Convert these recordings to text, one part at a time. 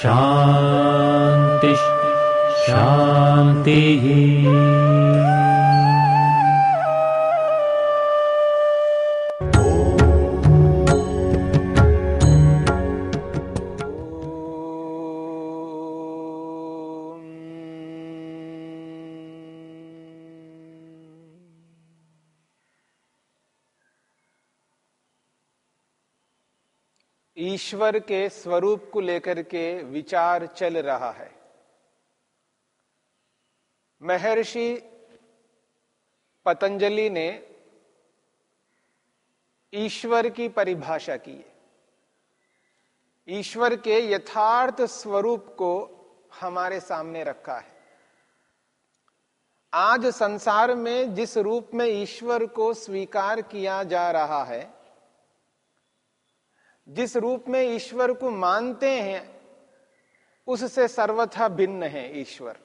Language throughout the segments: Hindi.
शान्तिः शान्तिः ईश्वर के स्वरूप को लेकर के विचार चल रहा है। महर्षि पतंजलि ने ईश्वर की परिभाषा की है। ईश्वर के यथार्थ स्वरूप को हमारे सामने रखा है। आज संसार में जिस रूप में ईश्वर को स्वीकार किया जा रहा है जिस रूप में ईश्वर को मानते हैं, उससे सर्वथा भिन्न है ईश्वर।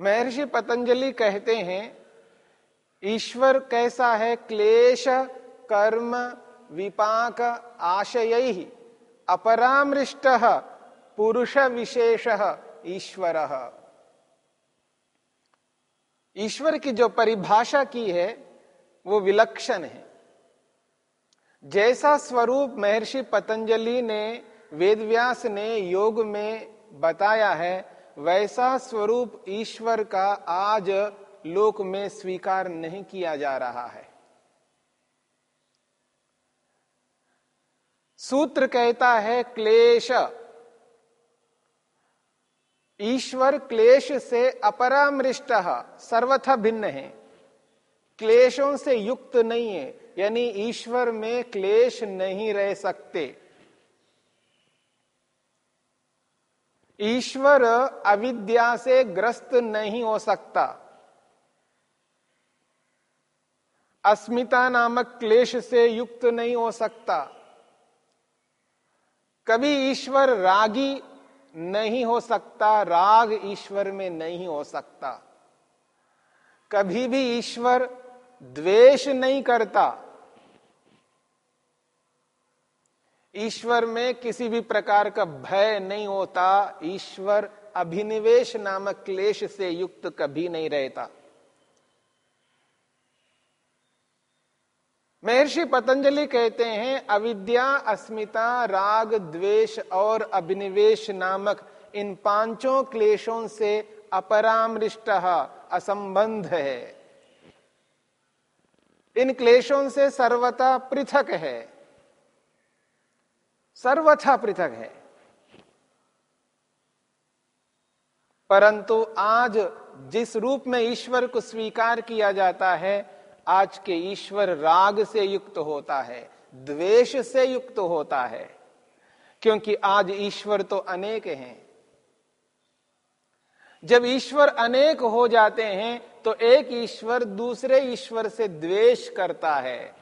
महर्षि पतंजलि कहते हैं, ईश्वर कैसा है क्लेश, कर्म, विपाक, आशय ही अपरामृष्ट, पुरुष विशेष ईश्वर। ईश्वर की जो परिभाषा की है, वो विलक्षण है। जैसा स्वरूप महर्षि पतंजलि ने वेदव्यास ने योग में बताया है, वैसा स्वरूप ईश्वर का आज लोक में स्वीकार नहीं किया जा रहा है। सूत्र कहता है क्लेश। ईश्वर क्लेश से अपरामृष्ट सर्वथा भिन्न है। क्लेशों से युक्त नहीं है, यानी ईश्वर में क्लेश नहीं रह सकते। ईश्वर अविद्या से ग्रस्त नहीं हो सकता। अस्मिता नामक क्लेश से युक्त नहीं हो सकता। कभी ईश्वर रागी नहीं हो सकता, राग ईश्वर में नहीं हो सकता। कभी भी ईश्वर द्वेष नहीं करता। ईश्वर में किसी भी प्रकार का भय नहीं होता। ईश्वर अभिनिवेश नामक क्लेश से युक्त कभी नहीं रहता। महर्षि पतंजलि कहते हैं, अविद्या, अस्मिता, राग, द्वेष और अभिनिवेश नामक इन पाँचों क्लेशों से अपरामृष्ट असंबंध है। इन क्लेशों से सर्वथा पृथक है। सर्वथा पृथक है। परंतु आज जिस रूप में ईश्वर को स्वीकार किया जाता है, आज के ईश्वर राग से युक्त होता है, द्वेष से युक्त होता है। क्योंकि आज ईश्वर तो अनेक हैं। जब ईश्वर अनेक हो जाते हैं तो एक ईश्वर दूसरे ईश्वर से द्वेष करता है।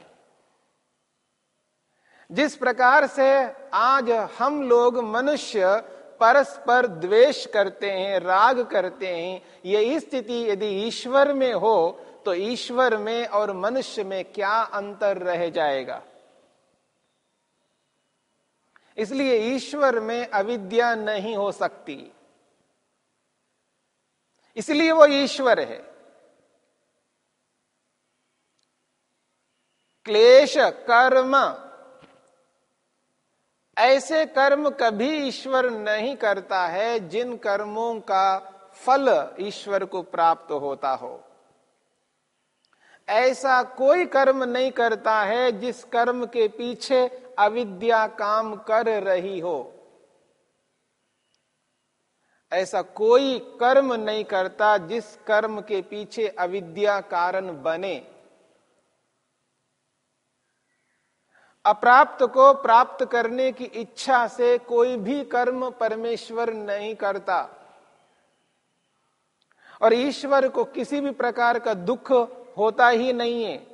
जिस प्रकार से आज हम लोग मनुष्य परस्पर द्वेष करते हैं, राग करते हैं, ये स्थिति यदि ईश्वर में हो तो ईश्वर में और मनुष्य में क्या अंतर रह जाएगा? इसलिए ईश्वर में अविद्या नहीं हो सकती। इसलिए वो ईश्वर है। क्लेश, कर्म, ऐसे कर्म कभी ईश्वर नहीं करता है जिन कर्मों का फल ईश्वर को प्राप्त होता हो। ऐसा कोई कर्म नहीं करता है जिस कर्म के पीछे अविद्या काम कर रही हो। ऐसा कोई कर्म नहीं करता जिस कर्म के पीछे अविद्या कारण बने। अप्राप्त को प्राप्त करने की इच्छा से कोई भी कर्म परमेश्वर नहीं करता। और ईश्वर को किसी भी प्रकार का दुख होता ही नहीं है।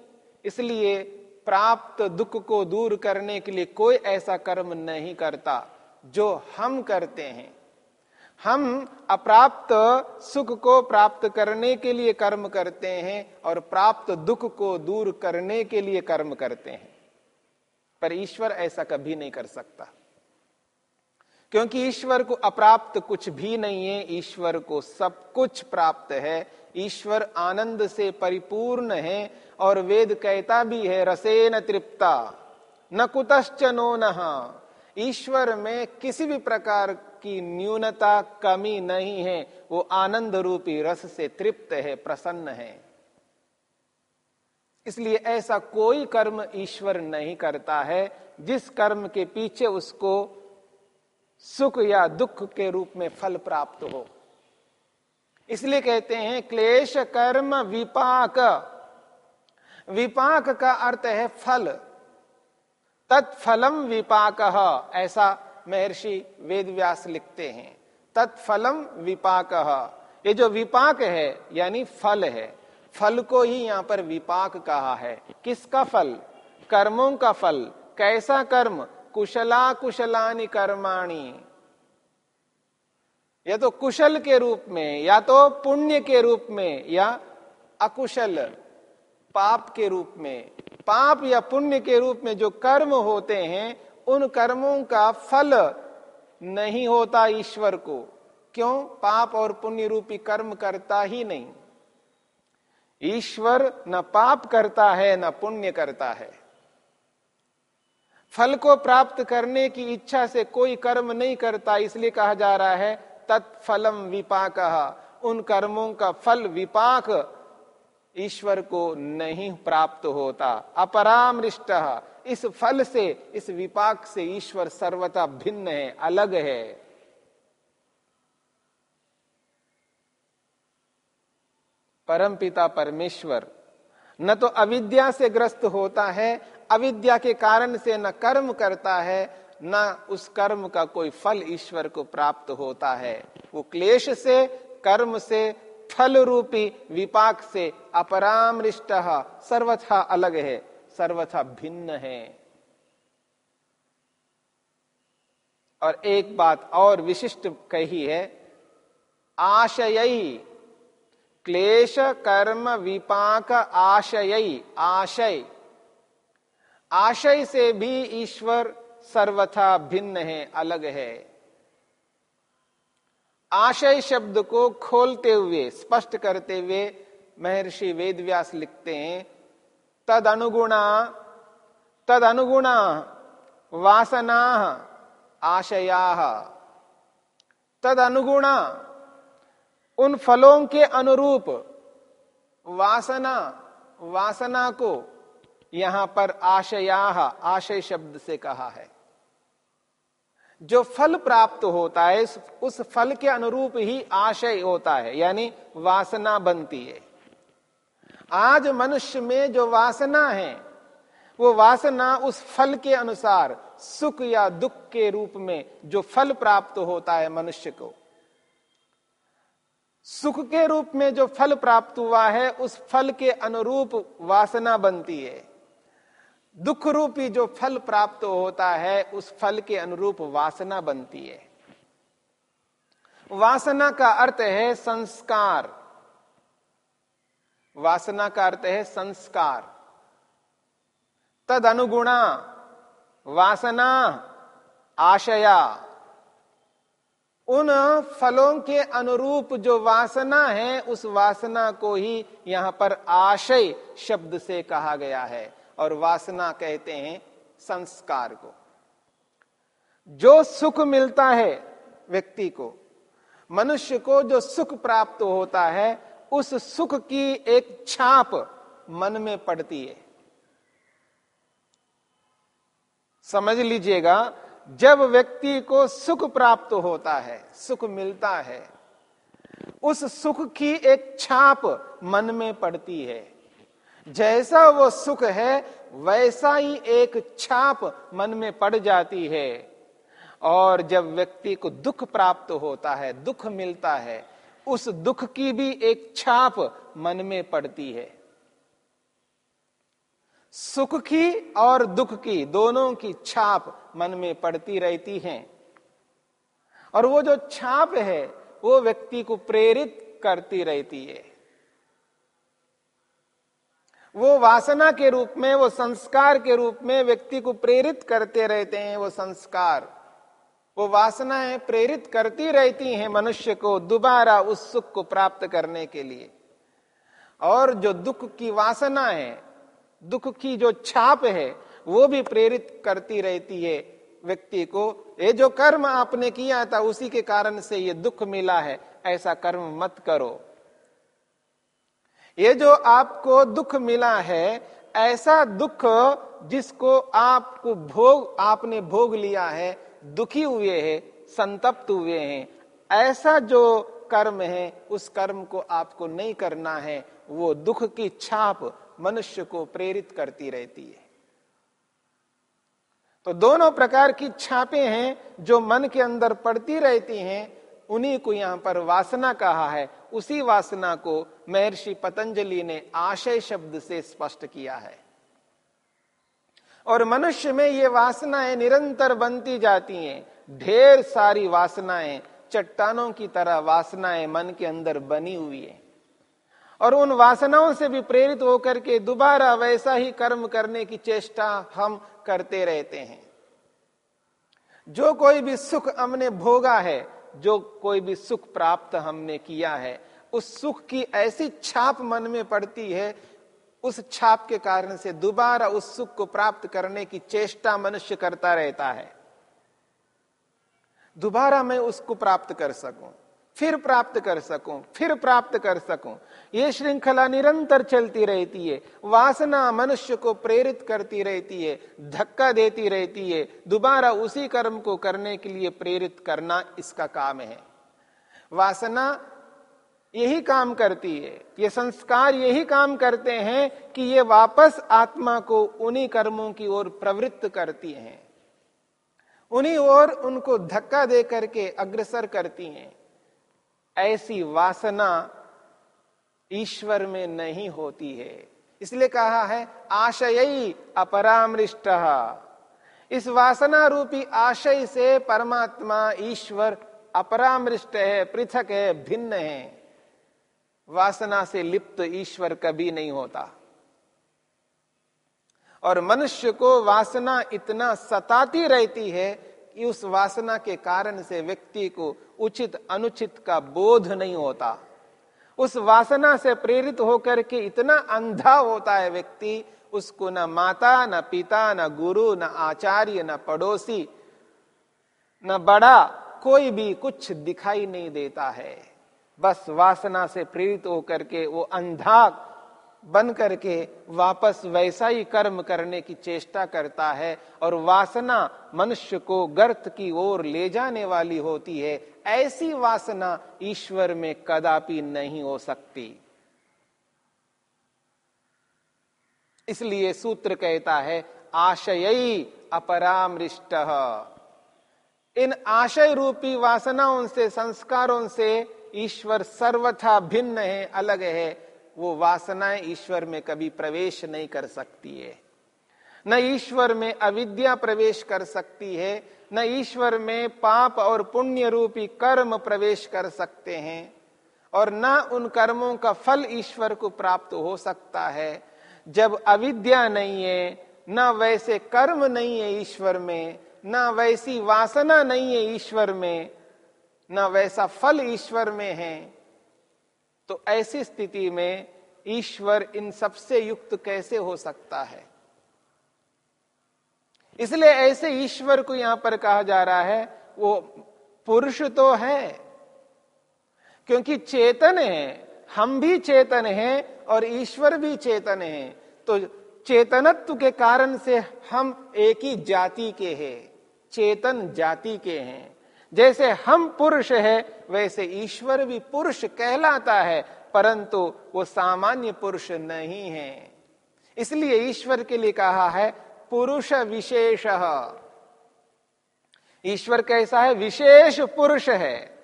इसलिए प्राप्त दुख को दूर करने के लिए कोई ऐसा कर्म नहीं करता जो हम करते हैं। हम अप्राप्त सुख को प्राप्त करने के लिए कर्म करते हैं और प्राप्त दुख को दूर करने के लिए कर्म करते हैं। पर ईश्वर ऐसा कभी नहीं कर सकता। क्योंकि ईश्वर को अप्राप्त कुछ भी नहीं है, ईश्वर को सब कुछ प्राप्त है। ईश्वर आनंद से परिपूर्ण है और वेद कहता भी है रसे न तृप्ता, न कुतश्च नो न। ईश्वर में किसी भी प्रकार की न्यूनता कमी नहीं है, वो आनंद रूपी रस से तृप्त है, प्रसन्न है। इसलिए ऐसा कोई कर्म ईश्वर नहीं करता है, जिस कर्म के पीछे उसको सुख या दुख के रूप में फल प्राप्त हो। इसलिए कहते हैं, क्लेश कर्म विपाक। विपाक का अर्थ है फल। तत्फलम विपाक। ऐसा महर्षि वेदव्यास लिखते हैं। तत्फलम विपाक। ये जो विपाक है, यानी फल है, फल को ही यहाँ पर विपाक कहा है। किसका फल? कर्मों का फल। कैसा कर्म? कुशला कुशलानी कर्माणी। या तो कुशल के रूप में, या तो पुण्य के रूप में, या अकुशल, पाप के रूप में। पाप या पुण्य के रूप में जो कर्म होते हैं उन कर्मों का फल नहीं होता ईश्वर को। क्यों? पाप और पुण्य रूपी कर्म करता ही नहीं। ईश्वर न पाप करता है, न पुण्य करता है। फल को प्राप्त करने की इच्छा से कोई कर्म नहीं करता, इसलिए कहा जा रहा है, तत्फलम विपाक। उन कर्मों का फल विपाक ईश्वर को नहीं प्राप्त होता। अपरामृष्ट, इस फल से, इस विपाक से ईश्वर सर्वथा भिन्न है, अलग है। परम पिता परमेश्वर, न तो अविद्या से ग्रस्त होता है, अविद्या के कारण से न कर्म करता है, न उस कर्म का कोई फल ईश्वर को प्राप्त होता है। वो क्लेश से, कर्म से फल रूपी विपाक से अपरामृष्ट सर्वथा अलग है, सर्वथा भिन्न है। और एक बात और विशिष्ट कही है आशयी क्लेश, कर्म, विपाक आशयी आशय। आशय से भी ईश्वर सर्वथा भिन्न है, अलग है। आशय शब्द को खोलते हुए, स्पष्ट करते हुए महर्षि वेदव्यास लिखते हैं तद अनुगुणा तद अनुगुणा वासना, आशया तद अनुगुणा उन फलों के अनुरूप वासना वासना को यहाँ पर आशया, आशय शब्द से कहा है। जो फल प्राप्त होता है, उस फल के अनुरूप ही आशय होता है, यानी वासना बनती है। आज मनुष्य में जो वासना है, वो वासना उस फल के अनुसार सुख या दुख के रूप में जो फल प्राप्त होता है मनुष्य को, सुख के रूप में जो फल प्राप्त हुआ है, उस फल के अनुरूप वासना बनती है। दुख रूपी जो फल प्राप्त होता है, उस फल के अनुरूप वासना बनती है। वासना का अर्थ है संस्कार। वासना का अर्थ है संस्कार। तद अनुगुणा वासना आशया। उन फलों के अनुरूप जो वासना है, उस वासना को ही यहाँ पर आशय शब्द से कहा गया है। और वासना कहते हैं संस्कार को। जो सुख मिलता है व्यक्ति को, मनुष्य को जो सुख प्राप्त होता है, उस सुख की एक छाप मन में पड़ती है। समझ लीजिएगा, जब व्यक्ति को सुख प्राप्त होता है, सुख मिलता है, उस सुख की एक छाप मन में पड़ती है। जैसा वो सुख है, वैसा ही एक छाप मन में पड़ जाती है। और जब व्यक्ति को दुख प्राप्त होता है, दुख मिलता है, उस दुख की भी एक छाप मन में पड़ती है। सुख की और दुख की दोनों की छाप मन में पड़ती रहती है। और वो जो छाप है, वो व्यक्ति को प्रेरित करती रहती है। वो वासना के रूप में, वो संस्कार के रूप में व्यक्ति को प्रेरित करते रहते हैं, वो संस्कार। वो वासनाएँ प्रेरित करती रहती हैं मनुष्य को दोबारा उस सुख को प्राप्त करने के लिए। और जो दुख की वासना है, दुख की जो छाप है, वो भी प्रेरित करती रहती है व्यक्ति को। ये जो कर्म आपने किया था, उसी के कारण से ये दुख मिला है। ऐसा कर्म मत करो। ये जो आपको दुख मिला है, ऐसा दुख जिसको आपको भोग, आपने भोग लिया है, दुखी हुए हैं, संतप्त हुए हैं, ऐसा जो कर्म है, उस कर्म को आपको नहीं करना है, वो दुख की छाप मनुष्य को प्रेरित करती रहती है। तो दोनों प्रकार की छापे हैं जो मन के अंदर पड़ती रहती हैं, उन्हीं को यहाँ पर वासना कहा है उसी वासना को महर्षि पतंजलि ने आशय शब्द से स्पष्ट किया है। और मनुष्य में ये वासनाएँ निरंतर बनती जाती हैं। ढेर सारी वासनाएँ, चट्टानों की तरह वासनाएँ मन के अंदर बनी हुई है। और उन वासनाओं से भी प्रेरित होकर के दोबारा वैसा ही कर्म करने की चेष्टा हम करते रहते हैं। जो कोई भी सुख हमने भोगा है जो कोई भी सुख प्राप्त हमने किया है, उस सुख की ऐसी छाप मन में पड़ती है, उस छाप के कारण से दोबारा उस सुख को प्राप्त करने की चेष्टा मनुष्य करता रहता है। दोबारा मैं उसको प्राप्त कर सकूँ। फिर प्राप्त कर सकूँ, फिर प्राप्त कर सकूँ। ये श्रृंखला निरंतर चलती रहती है, वासना मनुष्य को प्रेरित करती रहती है, धक्का देती रहती है, दोबारा उसी कर्म को करने के लिए प्रेरित करना इसका काम है। वासना यही काम करती है, ये संस्कार यही काम करते हैं कि ये वापस आत्मा को उन्हीं कर्मों की ओर प्रवृत्त करती हैं। उन्हीं ओर उनको धक्का दे करके अग्रसर करती हैं। ऐसी वासना ईश्वर में नहीं होती है। इसलिए कहा है आशयी अपरामृष्ट। इस वासना रूपी आशय से परमात्मा ईश्वर अपरामृष्ट है, पृथक है, भिन्न है। वासना से लिप्त ईश्वर कभी नहीं होता। और मनुष्य को वासना इतना सताती रहती है कि उस वासना के कारण से व्यक्ति को उचित अनुचित का बोध नहीं होता। उस वासना से प्रेरित होकर के इतना अंधा होता है व्यक्ति, उसको न माता, न पिता, न गुरु, न आचार्य, न पड़ोसी, न बड़ा कोई भी कुछ दिखाई नहीं देता है। बस वासना से प्रेरित होकर के वो अंधा बन करके वापस वैसा ही कर्म करने की चेष्टा करता है और वासना मनुष्य को गर्त की ओर ले जाने वाली होती है, ऐसी वासना ईश्वर में कदापि नहीं हो सकती। इसलिए सूत्र कहता है आशयी अपरामृष्ट। इन आशय रूपी वासनाओं से, संस्कारों से ईश्वर सर्वथा भिन्न है, अलग है। वो वासनाएँ ईश्वर में कभी प्रवेश नहीं कर सकती है। न ईश्वर में अविद्या प्रवेश कर सकती है, न ईश्वर में पाप और पुण्य रूपी कर्म प्रवेश कर सकते हैं, और न उन कर्मों का फल ईश्वर को प्राप्त हो सकता है। जब अविद्या नहीं है, न वैसे कर्म नहीं है ईश्वर में, न वैसी वासना नहीं है ईश्वर में, न वैसा फल ईश्वर में है। तो ऐसी स्थिति में ईश्वर इन सबसे युक्त कैसे हो सकता है? इसलिए ऐसे ईश्वर को यहाँ पर कहा जा रहा है, वो पुरुष तो है, क्योंकि चेतन है, हम भी चेतन हैं और ईश्वर भी चेतन है। तो चेतनत्व के कारण से हम एक ही जाति के हैं, चेतन जाति के हैं। जैसे हम पुरुष है, वैसे ईश्वर भी पुरुष कहलाता है, परंतु वो सामान्य पुरुष नहीं है। इसलिए ईश्वर के लिए कहा है, पुरुष विशेष। ईश्वर कैसा है? विशेष पुरुष है।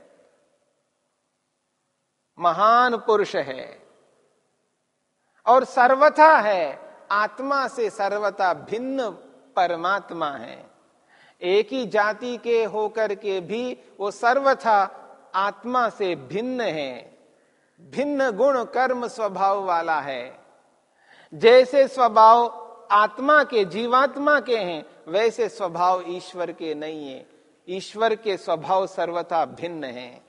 महान पुरुष है। और सर्वथा है। आत्मा से सर्वथा भिन्न परमात्मा है। एक ही जाति के होकर के भी वो सर्वथा आत्मा से भिन्न है। भिन्न गुण कर्म स्वभाव वाला है। जैसे स्वभाव आत्मा के, जीवात्मा के हैं, वैसे स्वभाव ईश्वर के नहीं है। ईश्वर के स्वभाव सर्वथा भिन्न है।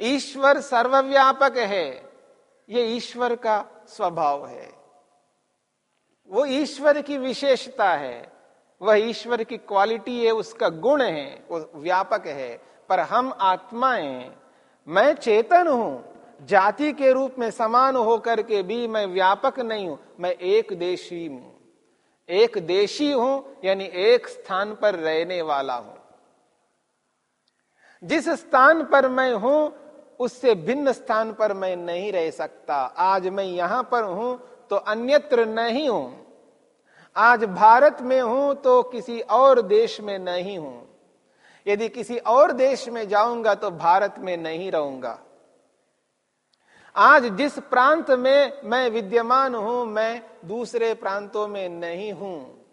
ईश्वर सर्वव्यापक है। ये ईश्वर का स्वभाव है। वो ईश्वर की विशेषता है। वह ईश्वर की क्वालिटी है, उसका गुण है, वो व्यापक है, पर हम आत्माएँ मैं चेतन हूँ, जाति के रूप में समान होकर के भी मैं व्यापक नहीं हूँ, मैं एक देशी हूँ। एक देशी हूँ, यानी एक स्थान पर रहने वाला हूँ। जिस स्थान पर मैं हूँ, उससे भिन्न स्थान पर मैं नहीं रह सकता। आज मैं यहाँ पर हूँ तो अन्यत्र नहीं हूँ। आज भारत में हूँ तो किसी और देश में नहीं हूँ। यदि किसी और देश में जाऊँगा तो भारत में नहीं रहूँगा। आज जिस प्रांत में मैं विद्यमान हूँ, मैं दूसरे प्रांतों में नहीं हूँ।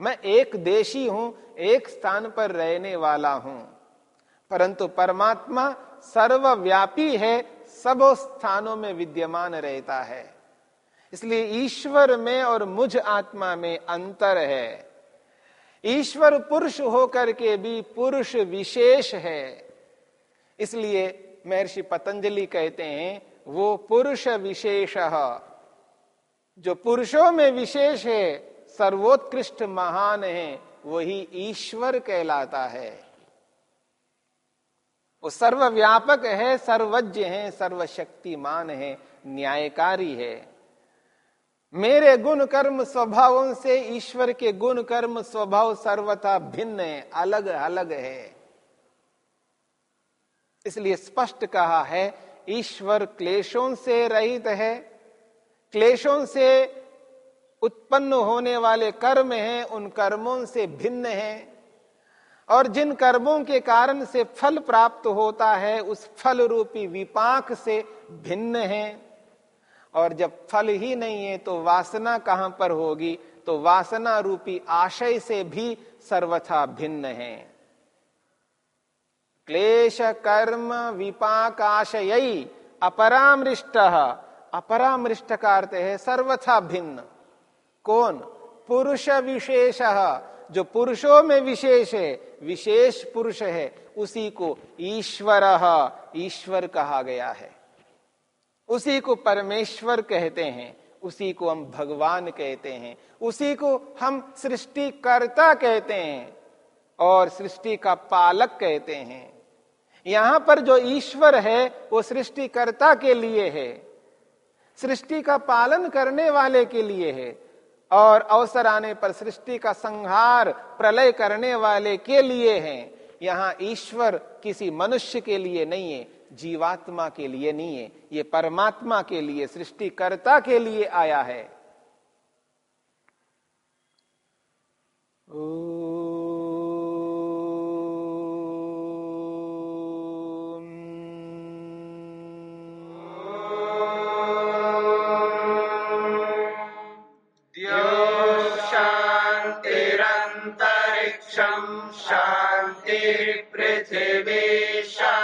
मैं एक देशी हूँ, एक स्थान पर रहने वाला हूँ। परंतु परमात्मा सर्वव्यापी है, सब स्थानों में विद्यमान रहता है। इसलिए ईश्वर में और मुझ आत्मा में अंतर है। ईश्वर पुरुष होकर के भी पुरुष विशेष है। इसलिए महर्षि पतंजलि कहते हैं, वो पुरुष विशेष जो पुरुषों में विशेष है, सर्वोत्कृष्ट महान है, वही ईश्वर कहलाता है। वो सर्वव्यापक है, सर्वज्ञ है, सर्वशक्तिमान है, न्यायकारी है। मेरे गुण कर्म स्वभावों से ईश्वर के गुण कर्म स्वभाव सर्वथा भिन्न है, अलग अलग है। इसलिए स्पष्ट कहा है, ईश्वर क्लेशों से रहित है, क्लेशों से उत्पन्न होने वाले कर्म हैं, उन कर्मों से भिन्न है। और जिन कर्मों के कारण से फल प्राप्त होता है, उस फल रूपी विपाक से भिन्न है। और जब फल ही नहीं है तो वासना कहाँ पर होगी? तो वासना रूपी आशय से भी सर्वथा भिन्न है। क्लेश, कर्म, विपाक आशय अपरामृष्ट। अपरामृष्ट का अर्थ है सर्वथा भिन्न। कौन? पुरुष विशेष। जो पुरुषों में विशेष है, विशेष पुरुष है, उसी को ईश्वर ईश्वर कहा गया है। उसी को परमेश्वर कहते हैं, उसी को हम भगवान कहते हैं, उसी को हम सृष्टिकर्ता कहते हैं और सृष्टि का पालक कहते हैं। यहाँ पर जो ईश्वर है, वो सृष्टिकर्ता के लिए है, सृष्टि का पालन करने वाले के लिए है और अवसर आने पर सृष्टि का संहार, प्रलय करने वाले के लिए है। यहाँ ईश्वर किसी मनुष्य के लिए नहीं है जीवात्मा के लिए नहीं है, ये परमात्मा के लिए, सृष्टिकर्ता के लिए आया है। शांति पृथ्वी शांति